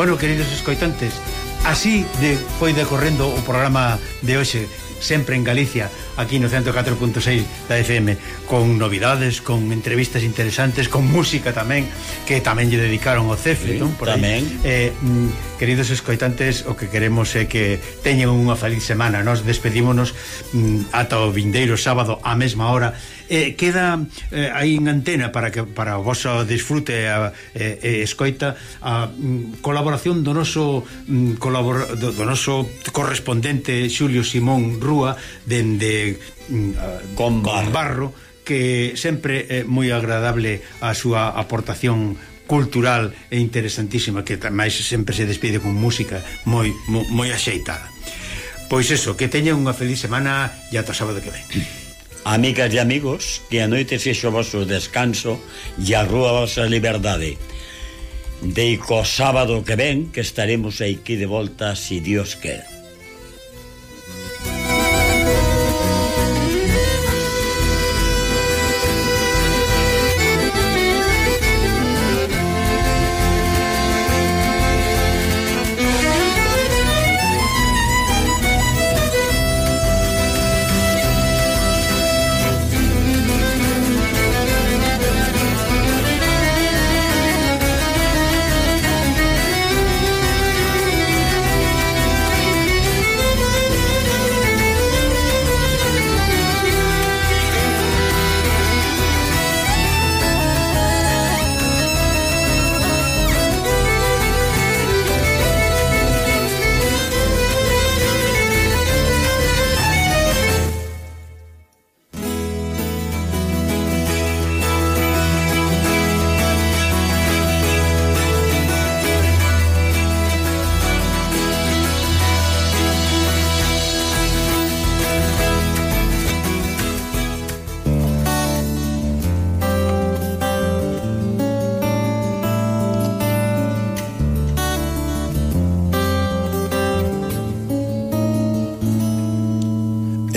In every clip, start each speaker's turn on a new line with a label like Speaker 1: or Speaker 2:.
Speaker 1: Bueno, queridos escoitantes, así de foi decorrendo o programa de hoxe sempre en Galicia, aquí no 104.6 da FM, con novidades, con entrevistas interesantes, con música tamén, que tamén lle dedicaron ao Cefe,
Speaker 2: sí,
Speaker 1: non? Por
Speaker 2: tamén.
Speaker 1: Aí. Eh, mm, queridos escoitantes, o que queremos é que teñen unha feliz semana. Nos despedímonos mm, ata o vindeiro sábado á mesma hora. Eh, queda eh, aí en antena para que para o vosso disfrute e eh, eh, escoita a mm, colaboración do noso mm, colabor, do, do noso correspondente Xulio Simón rúa dende mm, ah,
Speaker 2: con barro.
Speaker 1: que sempre é moi agradable a súa aportación cultural e interesantísima que máis sempre se despide con música moi, moi, moi axeitada. Pois eso, que teña unha feliz semana e ata sábado que ven
Speaker 2: Amigas e amigos, que a noite fixo o vosso descanso e a rúa a vosa liberdade. Deico sábado que ven que estaremos aquí de volta si Dios quer.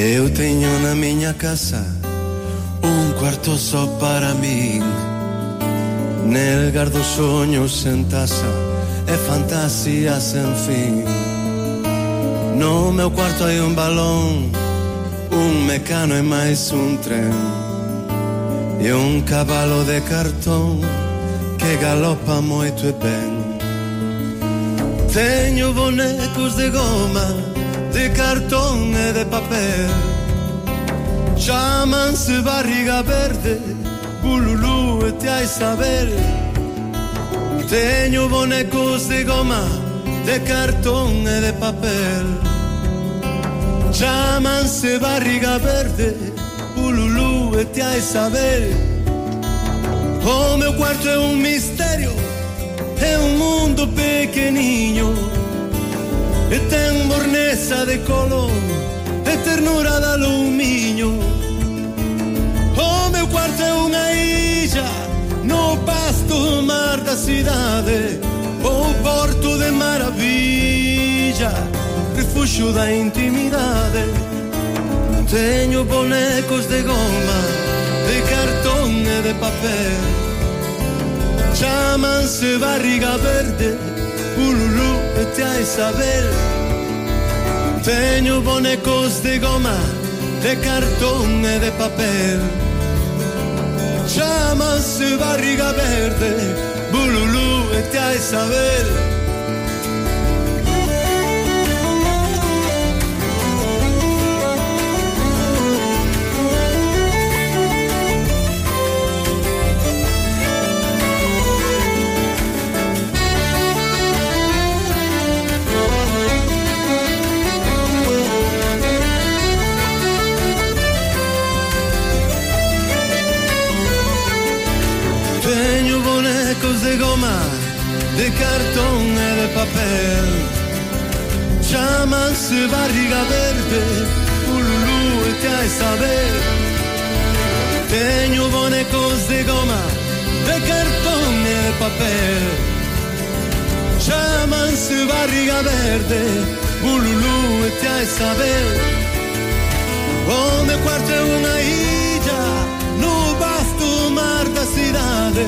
Speaker 3: Eu teño na miña casa um un cuarto só para min. Nel gardo soños en taza e fantasías sen fin. No meu cuarto hai un balón, un mecano e máis un tren. E un cabalo de cartón que galopa moito e ben. Teño bonecos de goma De cartón e de papel. Chámanse barriga verde Bululú e te hai saber Teño bonecos de goma De cartón e de papel. Chámanse barriga verde Bululú e te hai saber O meu quarto é un misterio É un mundo pequeniño E ten borneza de color E ternura de alumiño O meu cuarto é unha illa No pasto mar da cidade O oh, porto de maravilla Refuxo da intimidade Teño bonecos de goma De cartón e de papel. Chamanse barriga verde Ululú e tía Isabel. Teño bonecos de goma De cartón e de papel. Chamase barriga verde Bululú e tía Isabel. se barriga verde, ululu e ti hai saber. Tenho bonecos cose goma, de cartone e papel. Chaman se barriga verde, ululu e ti hai saber. Come quarto è una isla, non basta un mar da cidade,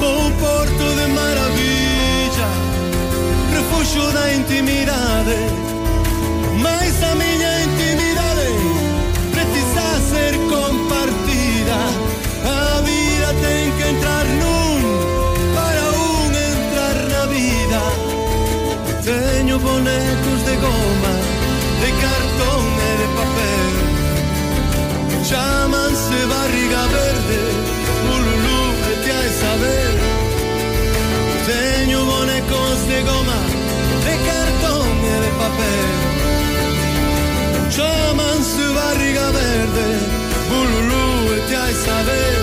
Speaker 3: con un porto de maraviglia, refugio da intimidade. goma, de cartón e de papel. Chámanse barriga verde, bululú, vete a saber. Teño bonecos de goma, de cartón e de papel. Chámanse barriga verde, bululú, vete a saber.